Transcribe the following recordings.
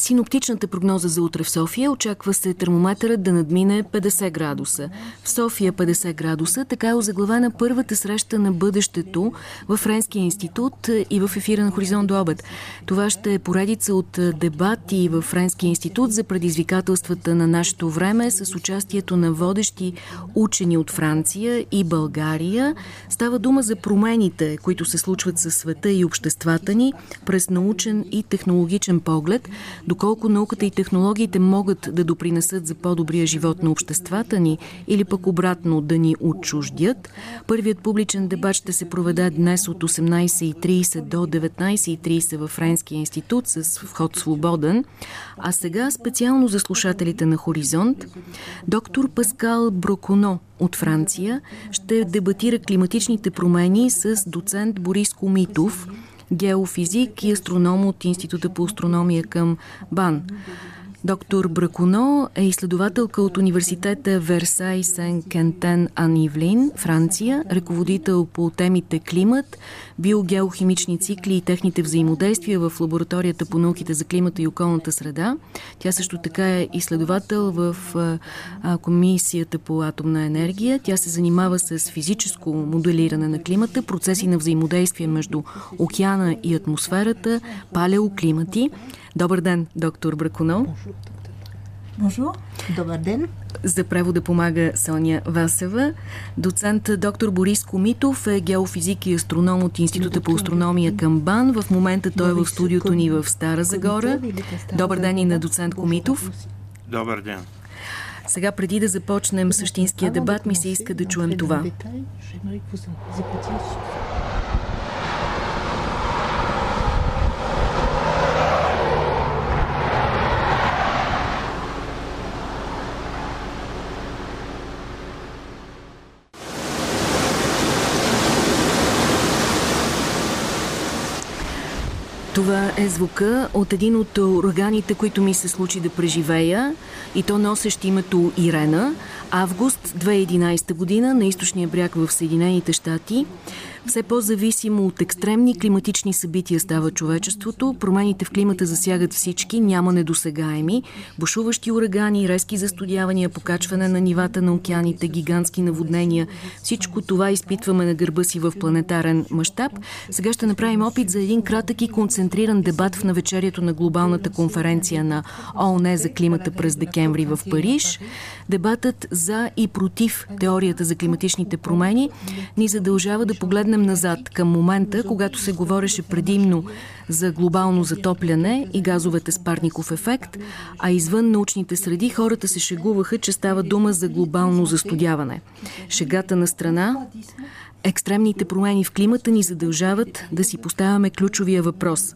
Синоптичната прогноза за утре в София очаква се термометърът да надмине 50 градуса. В София 50 градуса, така е озаглавена първата среща на бъдещето в Френския институт и в ефира на Хоризонт до обед. Това ще е поредица от дебати в Френския институт за предизвикателствата на нашето време с участието на водещи учени от Франция и България. Става дума за промените, които се случват със света и обществата ни през научен и технологичен поглед, доколко науката и технологиите могат да допринесат за по-добрия живот на обществата ни или пък обратно да ни отчуждят. Първият публичен дебат ще се проведе днес от 18.30 до 19.30 във Френския институт с вход свободен. А сега специално за слушателите на Хоризонт, доктор Паскал Броконо от Франция ще дебатира климатичните промени с доцент Борис Комитов, геофизик и астроном от Института по астрономия към БАН. Доктор Бракуно е изследователка от университета Версай Сен Кентен Анивлин, Франция, ръководител по темите климат, биогеохимични цикли и техните взаимодействия в лабораторията по науките за климата и околната среда. Тя също така е изследовател в Комисията по атомна енергия. Тя се занимава с физическо моделиране на климата, процеси на взаимодействие между океана и атмосферата, палеоклимати. Добър ден, доктор Бракуно. Бонжур. Добър ден. За превода помага Соня Васева. Доцент доктор Борис Комитов е геофизик и астроном от Института по астрономия към БАН. В момента той е в студиото ни в Стара Загора. Добър ден и на доцент Комитов. Добър ден. Сега, преди да започнем същинския дебат, ми се иска да чуем това. Това е звука от един от ураганите, които ми се случи да преживея и то носещ името Ирена. Август 2011 година на източния бряг в Съединените щати. Все по-зависимо от екстремни климатични събития става човечеството. Промените в климата засягат всички, няма недосегаеми. Бушуващи урагани, резки застудявания, покачване на нивата на океаните, гигантски наводнения. Всичко това изпитваме на гърба си в планетарен мащаб. Сега ще направим опит за един кратък и концентриран дебат в навечерието на глобалната конференция на ООН за климата през декември в Париж. Дебатът за и против теорията за климатичните промени ни задължава да погледнем назад към момента, когато се говореше предимно за глобално затопляне и газовете с парников ефект, а извън научните среди хората се шегуваха, че става дума за глобално застудяване. Шегата на страна Екстремните промени в климата ни задължават да си поставяме ключовия въпрос.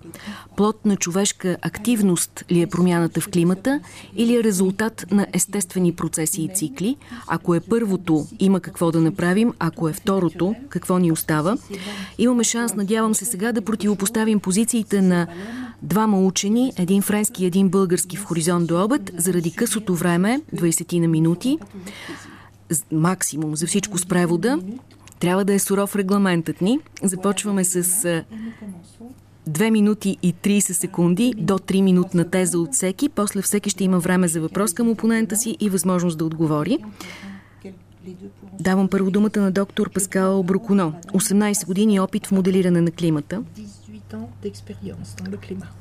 Плод на човешка активност ли е промяната в климата или е резултат на естествени процеси и цикли? Ако е първото, има какво да направим, ако е второто, какво ни остава? Имаме шанс, надявам се сега, да противопоставим позициите на двама учени, един френски и един български в хоризонт до обед, заради късото време, 20 на минути, максимум за всичко с превода, трябва да е суров регламентът ни. Започваме с 2 минути и 30 секунди до 3 минутна теза от всеки. После всеки ще има време за въпрос към опонента си и възможност да отговори. Давам първо думата на доктор Паскал Брукуно. 18 години опит в моделиране на климата.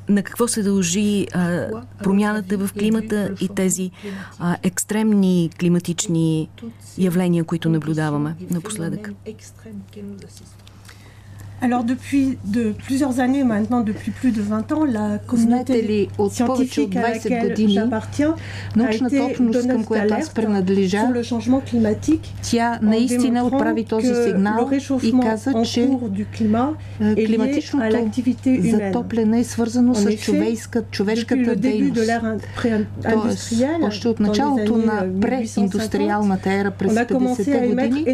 На какво се дължи а, промяната в климата и тези а, екстремни климатични явления, които наблюдаваме напоследък? Alors depuis de plusieurs années maintenant, depuis plus de 20 ans, la communauté scientifique à laquelle j'appartiens научната общност, към която аз принадлежа, тя наистина отправи този сигнал и каза, че климатичното затопляне е свързано с човешка, човешката дейност. Тоест, още от началото на преиндустриалната ера през 50-те години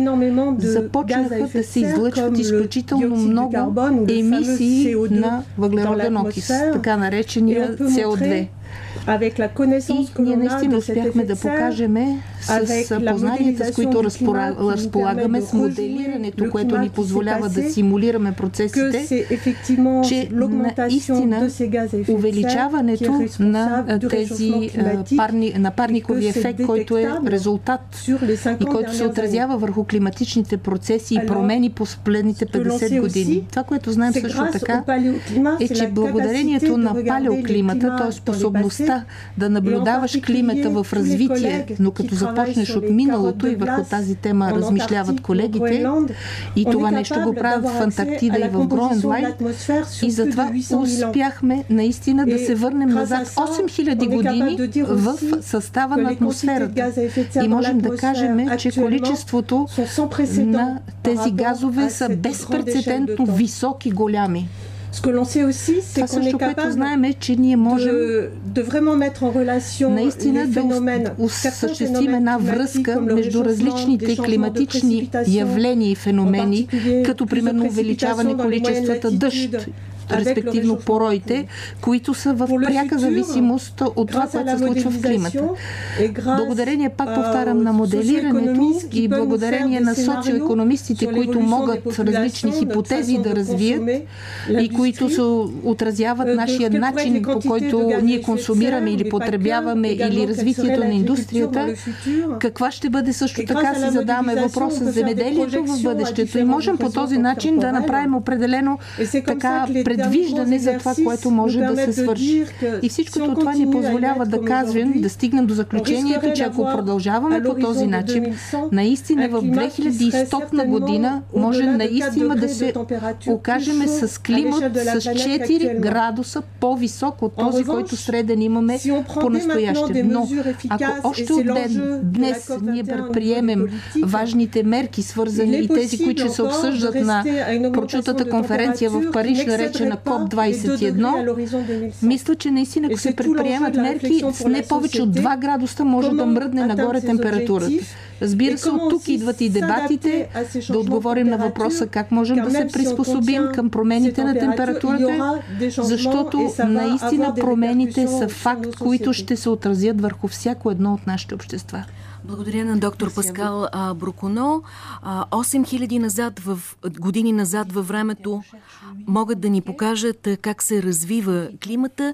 започнаха да се излъчват изключително много много емисии на въглероден окис, така наречения CO2. A de cet effet да покажем с познанията, с които разполагаме, с моделирането, което ни позволява да симулираме процесите, че наистина увеличаването на тези парни, на парникови ефект, който е резултат и който се отразява върху климатичните процеси и промени по последните 50 години. Това, което знаем също така, е, че благодарението на палеоклимата, т.е. способността да наблюдаваш климата в развитие, но като започнеш от миналото и върху тази тема размишляват колегите, и това нещо го правят в Антарктида и в Гроенлайн, и затова успяхме наистина да се върнем назад 8000 години в състава на атмосферата. И можем да кажем, че количеството на тези газове са безпредседентно високи, голями. Ce que l'on sait aussi, c'est qu'on est capable de, de vraiment mettre en relation les phénomènes, осъществим една връзка между различните климатични явления и феномени, като примерно увеличаване количествата дъжд респективно пороите, които са в пряка зависимост от това, което се случва в климата. Благодарение, пак повтарям, на моделирането и благодарение на социоекономистите, които могат различни хипотези да развият и които се отразяват нашия начин, по който ние консумираме или потребяваме или развитието на индустрията, каква ще бъде също така си задаваме въпроса за земеделието в бъдещето и можем по този начин да направим определено така предвиждане за това, което може да се свърши. И всичкото това ни позволява да кажем, да стигнем до заключението, че ако продължаваме по този начин, наистина в 2100 година може наистина да се окажеме с климат с 4 градуса по-висок от този, който среден имаме по-настояще. Но ако още от ден, днес ние предприемем важните мерки, свързани и тези, които се обсъждат на прочутата конференция в Париж, наречена КОП-21, мисля, че наистина, ако се предприемат мерки, с не повече от 2 градуса може да мръдне нагоре температурата. Разбира се, от тук идват и дебатите. да отговорим на въпроса как можем да се приспособим към промените на температурата, защото наистина промените са факт, които ще се отразят върху всяко едно от нашите общества. Благодаря на доктор Паскал а, Бруконо. 8000 назад в, години назад във времето могат да ни покажат как се развива климата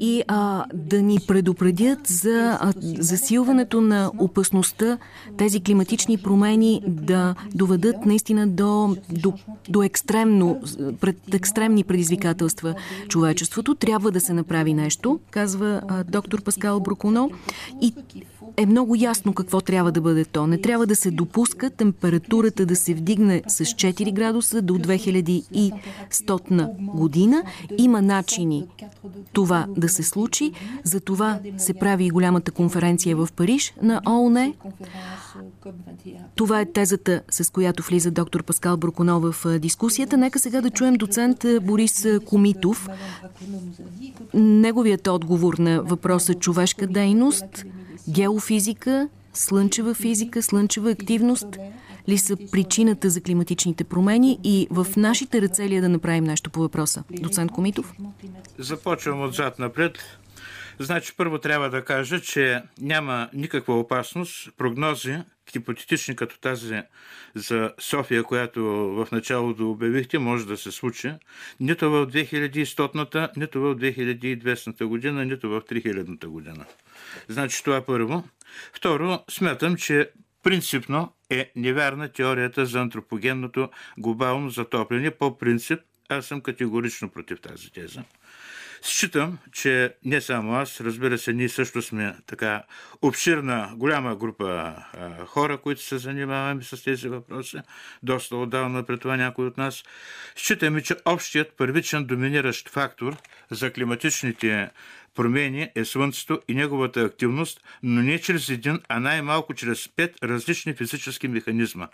и а, да ни предупредят за а, засилването на опасността тези климатични промени да доведат наистина до, до, до екстремно, пред екстремни предизвикателства човечеството. Трябва да се направи нещо, казва а, доктор Паскал Бруконо. И е много ясно какво трябва да бъде то. Не трябва да се допуска температурата да се вдигне с 4 градуса до 2100 година. Има начини това да се случи. За това се прави и голямата конференция в Париж на ООН. Това е тезата, с която влиза доктор Паскал Броконов в дискусията. Нека сега да чуем доцент Борис Комитов. Неговият отговор на въпроса човешка дейност – геофизика, слънчева физика, слънчева активност ли са причината за климатичните промени и в нашите ръце ли е да направим нещо по въпроса? Доцент Комитов? Започвам отзад напред. Значи първо трябва да кажа, че няма никаква опасност прогнози, хипотетични като тази за София, която в началото обявихте, може да се случи нито в 2100-та, нито в 2200 година, нито в 3000-та година. Значи това първо. Второ, смятам, че принципно е невярна теорията за антропогенното глобално затопляне. По принцип, аз съм категорично против тази теза. Считам, че не само аз, разбира се, ние също сме така обширна, голяма група а, хора, които се занимаваме с тези въпроси, доста отдавна пред това някой от нас. Считаме, че общият първичен доминиращ фактор за климатичните промени е Слънцето и неговата активност, но не чрез един, а най-малко чрез пет различни физически механизма.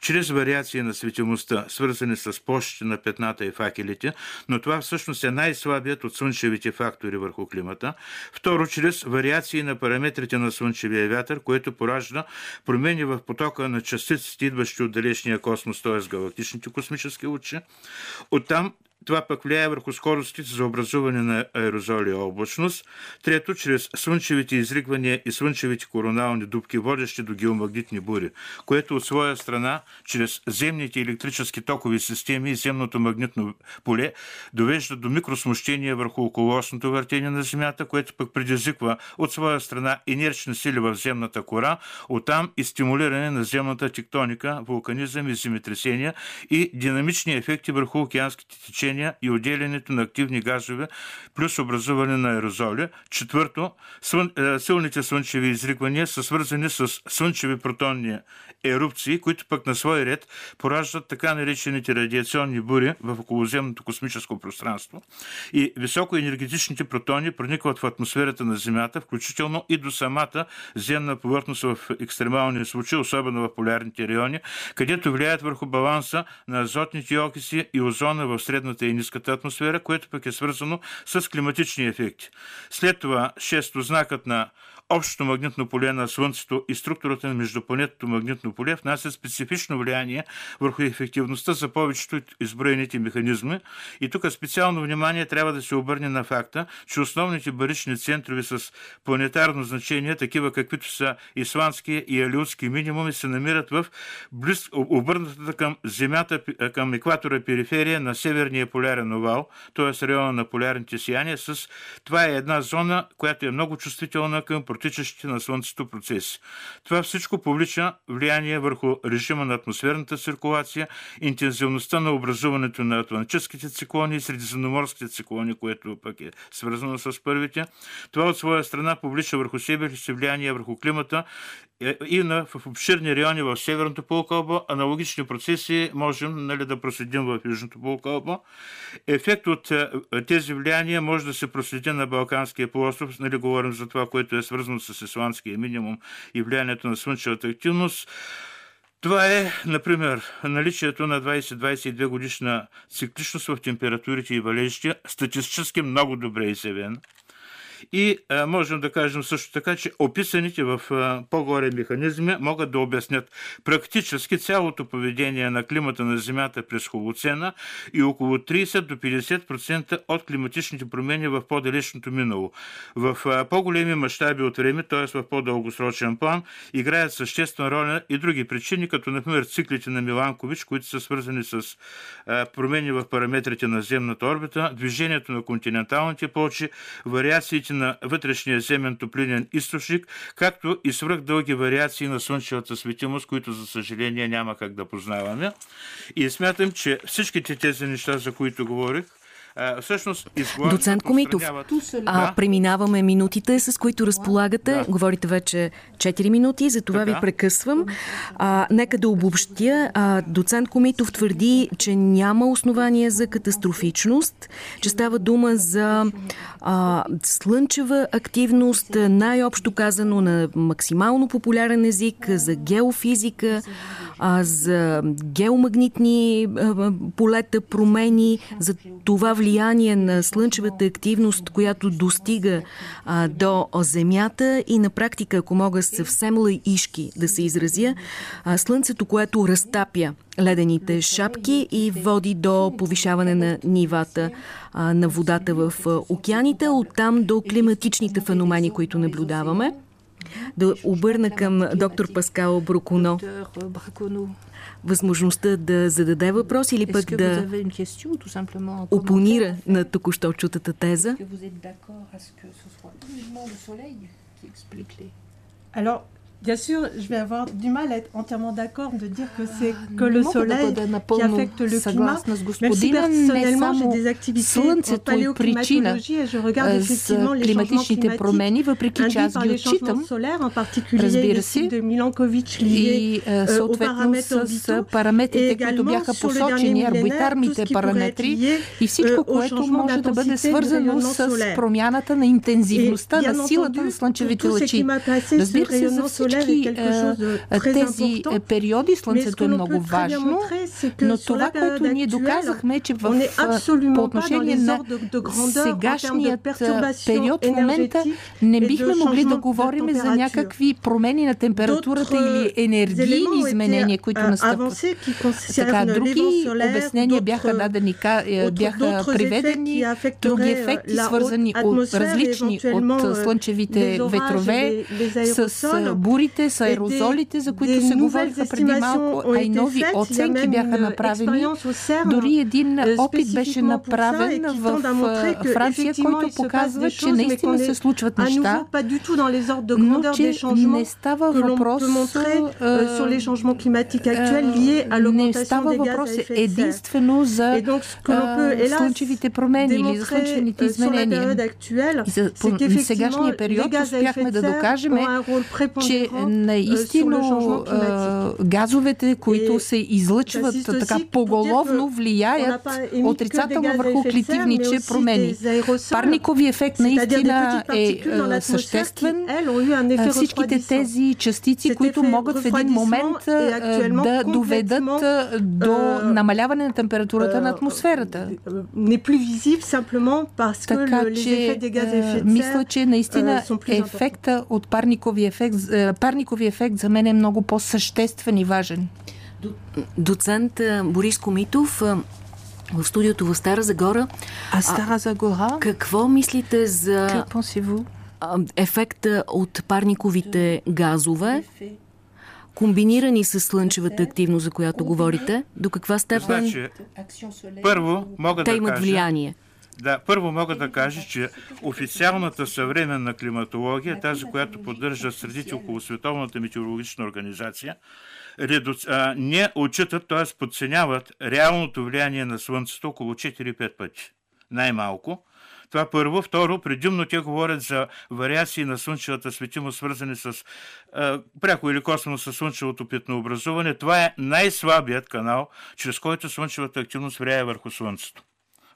Чрез вариации на светимостта, свързани с площите на петната и факелите, но това всъщност е най-слабият от слънчевите фактори върху климата. Второ, чрез вариации на параметрите на слънчевия вятър, което поражда промени в потока на частиците, идващи от далечния космос, т.е. галактичните космически лучи. Оттам Това пък влияе върху скоростите за образуване на аерозоли и облачност. Трето, чрез слънчевите изригвания и слънчевите коронални дубки, водещи до геомагнитни бури, което от своя страна, чрез земните електрически токови системи и земното магнитно поле, довежда до микросмущения върху околосното въртение на Земята, което пък предизвиква от своя страна инерчни сили в земната кора, оттам и стимулиране на земната тектоника, вулканизъм и земетресения и динамични ефекти върху океанските течения излъчения и отделянето на активни газове, плюс образуване на аерозоли. Четвърто, слън... Е, силните слънчеви изригвания са свързани с слънчеви протонни ерупции, които пък на свой ред пораждат така наречените радиационни бури в околоземното космическо пространство и високоенергетичните протони проникват в атмосферата на Земята, включително и до самата земна повърхност в екстремални случаи, особено в полярните райони, където влияят върху баланса на азотните окиси и озона в средната и ниската атмосфера, което пък е свързано с климатични ефекти. След това, шесто, знакът на общото магнитно поле на Слънцето и структурата на междупланетното магнитно поле внасят специфично влияние върху ефективността за повечето изброените механизми. И тук специално внимание трябва да се обърне на факта, че основните барични центрове с планетарно значение, такива каквито са исландския и алиутски минимуми, се намират в близ, обърнатата към Земята, към екватора периферия на северния полярен овал, т.е. района на полярните сияния. С... Това е една зона, която е много чувствителна към протичащите на Слънцето процеси. Това всичко повлича влияние върху режима на атмосферната циркулация, интензивността на образуването на атлантическите циклони и средиземноморските циклони, което пък е свързано с първите. Това от своя страна повлича върху себе си влияние върху климата и на, в обширни райони в Северното полукълбо. Аналогични процеси можем нали, да проследим в Южното полукълбо. Ефект от е, тези влияния може да се проследи на Балканския полуостров. Нали, говорим за това, което е свързано с исландския минимум и влиянието на слънчевата активност. Това е, например, наличието на 20-22 годишна цикличност в температурите и валежите, статистически много добре изявен. И а, можем да кажем също така, че описаните в а, по-горе механизми могат да обяснят практически цялото поведение на климата на Земята през Холоцена и около 30 до 50% от климатичните промени в по-далечното минало. В а, по-големи мащаби от време, т.е. в по-дългосрочен план, играят съществена роля и други причини, като например циклите на Миланкович, които са свързани с промени в параметрите на земната орбита, движението на континенталните плочи, вариациите вариации на вътрешния земен топлинен източник, както и свръхдълги вариации на слънчевата светимост, които за съжаление няма как да познаваме. И смятам, че всичките тези неща, за които говорих, всъщност Доцент Комитов, а, преминаваме минутите, с които разполагате. Да. Говорите вече 4 минути, за това така. ви прекъсвам. А, нека да обобщя. А, доцент Комитов твърди, че няма основания за катастрофичност, че става дума за а, слънчева активност, най-общо казано на максимално популярен език, за геофизика, а, за геомагнитни а, полета, промени, за това влияние на слънчевата активност, която достига а, до Земята и на практика, ако мога съвсем лаишки да се изразя, а, Слънцето, което разтапя ледените шапки и води до повишаване на нивата а, на водата в океаните, оттам до климатичните феномени, които наблюдаваме. Да обърна към доктор Паскал Брукуно възможността да зададе въпрос или пък да опонира на току-що чутата теза? Alors, Bien sûr, je vais avoir du mal à être entièrement d'accord de dire que c'est que le soleil qui affecte le climat. Même si personnellement j'ai des activités en paléoclimatologie et je regarde effectivement les changements climatiques induits par les changements solaires, en particulier le cycle de Milankovitch lié euh, aux paramètres orbitaux et également sur le dernier millénaire tout ce qui pourrait être lié което може да бъде свързано с промяната на интензивността на силата на слънчевите лъчи. Разбира се, за всички всички тези периоди слънцето е много важно, но това, което ние доказахме, е, че в, по отношение на сегашният период в момента не бихме могли да говорим за някакви промени на температурата или енергийни изменения, които настъпват. Така, други обяснения бяха дадени, бяха приведени, други ефекти, свързани от различни от слънчевите ветрове, с бурите, с аерозолите, за които се говориха преди малко, а и нови оценки бяха направени. Дори един опит беше направен в Франция, който показва, че наистина се случват неща, но че не става въпрос не става въпрос единствено за слънчевите промени или за слънчевите изменения. И за сегашния период успяхме да докажем, че наистина газовете, които се излъчват така поголовно, влияят отрицателно върху клетивните промени. Парникови ефект наистина е съществен. Всичките тези частици, които могат в един момент да доведат до намаляване на температурата на атмосферата. Така че мисля, че наистина ефекта от парникови ефект, парникови ефект за мен е много по-съществен и важен. Доцент Борис Комитов, в студиото в Стара Загора. А Стара Загора? Какво мислите за ефекта от парниковите газове, комбинирани с слънчевата активност, за която говорите? До каква степен значи, първо мога те да имат кажа, влияние? Да, първо мога да кажа, че официалната съвременна климатология, тази, която поддържа средите около Световната метеорологична организация, не отчитат, т.е. подценяват реалното влияние на Слънцето около 4-5 пъти. Най-малко. Това първо. Второ, предимно те говорят за вариации на слънчевата светимост, свързани с пряко или косвено с слънчевото петнообразуване. Това е най-слабият канал, чрез който слънчевата активност влияе върху Слънцето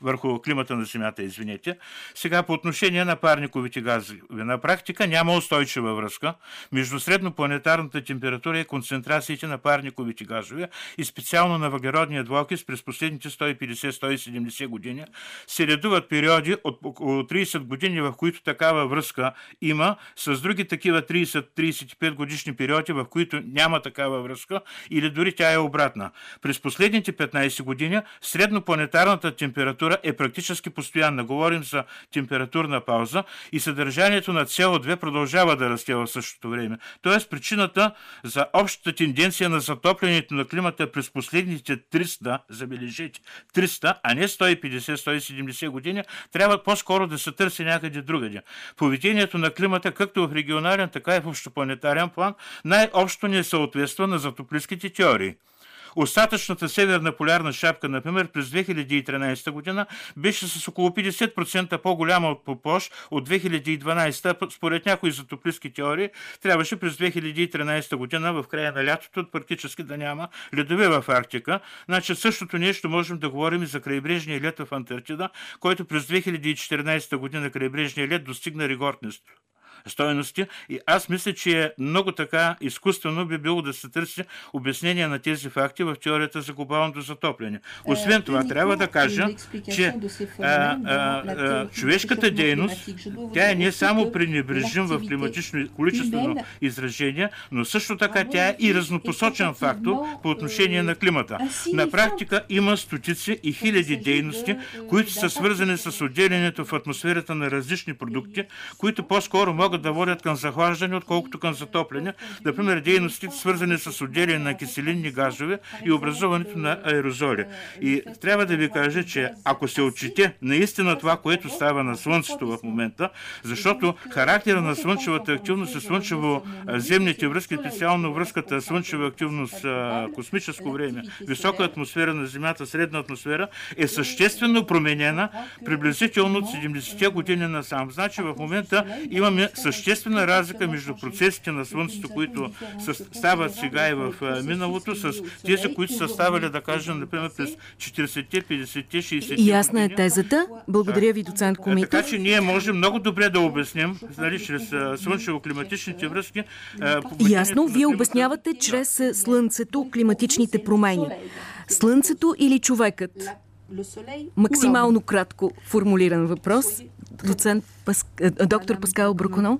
върху климата на Земята, извинете. Сега по отношение на парниковите газове. На практика няма устойчива връзка между среднопланетарната температура и концентрациите на парниковите газове и специално на въглеродния двуокис през последните 150-170 години се редуват периоди от около 30 години, в които такава връзка има, с други такива 30-35 годишни периоди, в които няма такава връзка или дори тя е обратна. През последните 15 години среднопланетарната температура температура е практически постоянна. Говорим за температурна пауза и съдържанието на CO2 продължава да расте в същото време. Тоест причината за общата тенденция на затоплянето на климата през последните 300, забележите, 300, а не 150-170 години, трябва по-скоро да се търси някъде другаде. Поведението на климата, както в регионален, така и в общопланетарен план, най-общо не съответства на затоплиските теории. Остатъчната северна полярна шапка, например, през 2013 година беше с около 50% по-голяма от площ от 2012. Според някои затоплистки теории, трябваше през 2013 година в края на лятото практически да няма ледове в Арктика. Значи същото нещо можем да говорим и за крайбрежния лед в Антарктида, който през 2014 година крайбрежния лед достигна рекордност стоености. И аз мисля, че е много така изкуствено би било да се търси обяснение на тези факти в теорията за глобалното затопляне. Освен това, трябва да кажа, че а, а, а, човешката дейност, тя е не само пренебрежим в климатично количествено изражение, но също така тя е и разнопосочен фактор по отношение на климата. На практика има стотици и хиляди дейности, които са свързани с отделянето в атмосферата на различни продукти, които по-скоро могат могат да водят към захлаждане, отколкото към затопляне. Например, дейностите свързани с отделяне на киселинни газове и образуването на аерозоли. И трябва да ви кажа, че ако се отчете наистина това, което става на Слънцето в момента, защото характера на слънчевата активност и слънчево-земните връзки, специално връзката слънчева активност космическо време, висока атмосфера на Земята, средна атмосфера, е съществено променена приблизително от 70-те години насам. Значи в момента имаме съществена разлика между процесите на Слънцето, които стават сега и в миналото, с тези, които са ставали, да кажем, например, през 40-те, 50-те, 60-те. Ясна е тезата. Благодаря ви, доцент Комитов. Така че ние можем много добре да обясним, нали, чрез слънчево-климатичните връзки. Ясно, вие обяснявате чрез Слънцето климатичните промени. Слънцето или човекът? Максимално кратко формулиран въпрос. Доцент Пас... доктор Паскал Браконо.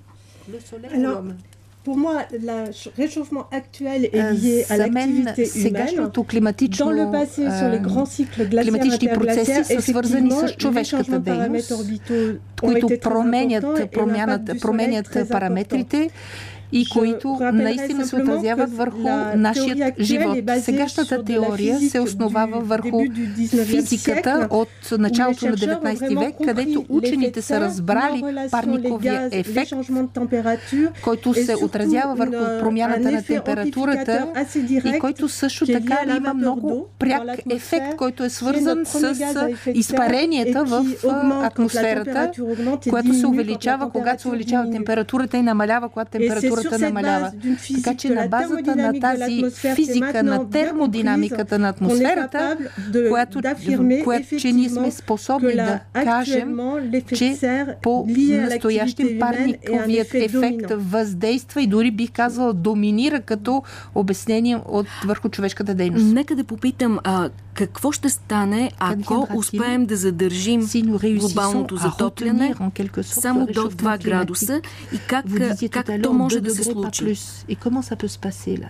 Pour moi, le réchauffement actuel est lié à l'activité humaine. Dans le passé, sur les grands cycles glaciaires интергласиари са свързани с човешката дейност, които променят, променят, променят параметрите и които наистина се отразяват върху нашия живот. Сегашната теория се основава върху физиката от началото на 19 век, където учените са разбрали парниковия ефект, който се отразява върху промяната на температурата и който също така има много пряк ефект, който е свързан с изпаренията в атмосферата, което се увеличава, когато се увеличава температурата и намалява, когато температурата температурата намалява. Така че на базата на тази физика, на термодинамиката на атмосферата, която, която че ние сме способни да кажем, че по настоящен парниковият ефект въздейства и дори бих казала доминира като обяснение от върху човешката дейност. Нека да попитам, а, какво ще стане, ако успеем да задържим глобалното затопляне само до 2 градуса и как, как то може да pas plus. Et comment ça peut se passer là?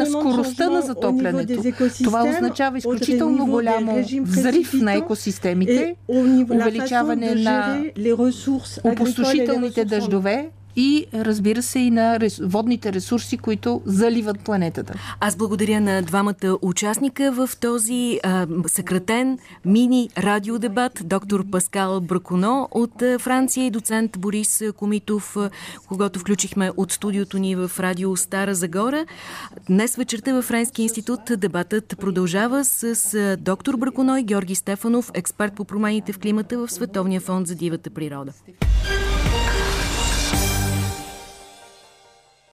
на скоростта на затоплянето. Това означава изключително голямо взрив на екосистемите, увеличаване на опустошителните дъждове, и разбира се и на водните ресурси, които заливат планетата. Аз благодаря на двамата участника в този а, съкратен мини радиодебат. Доктор Паскал Браконо от Франция и доцент Борис Комитов, когато включихме от студиото ни в радио Стара Загора. Днес вечерта във Френски институт дебатът продължава с доктор Браконо и Георги Стефанов, експерт по промените в климата в Световния фонд за дивата природа.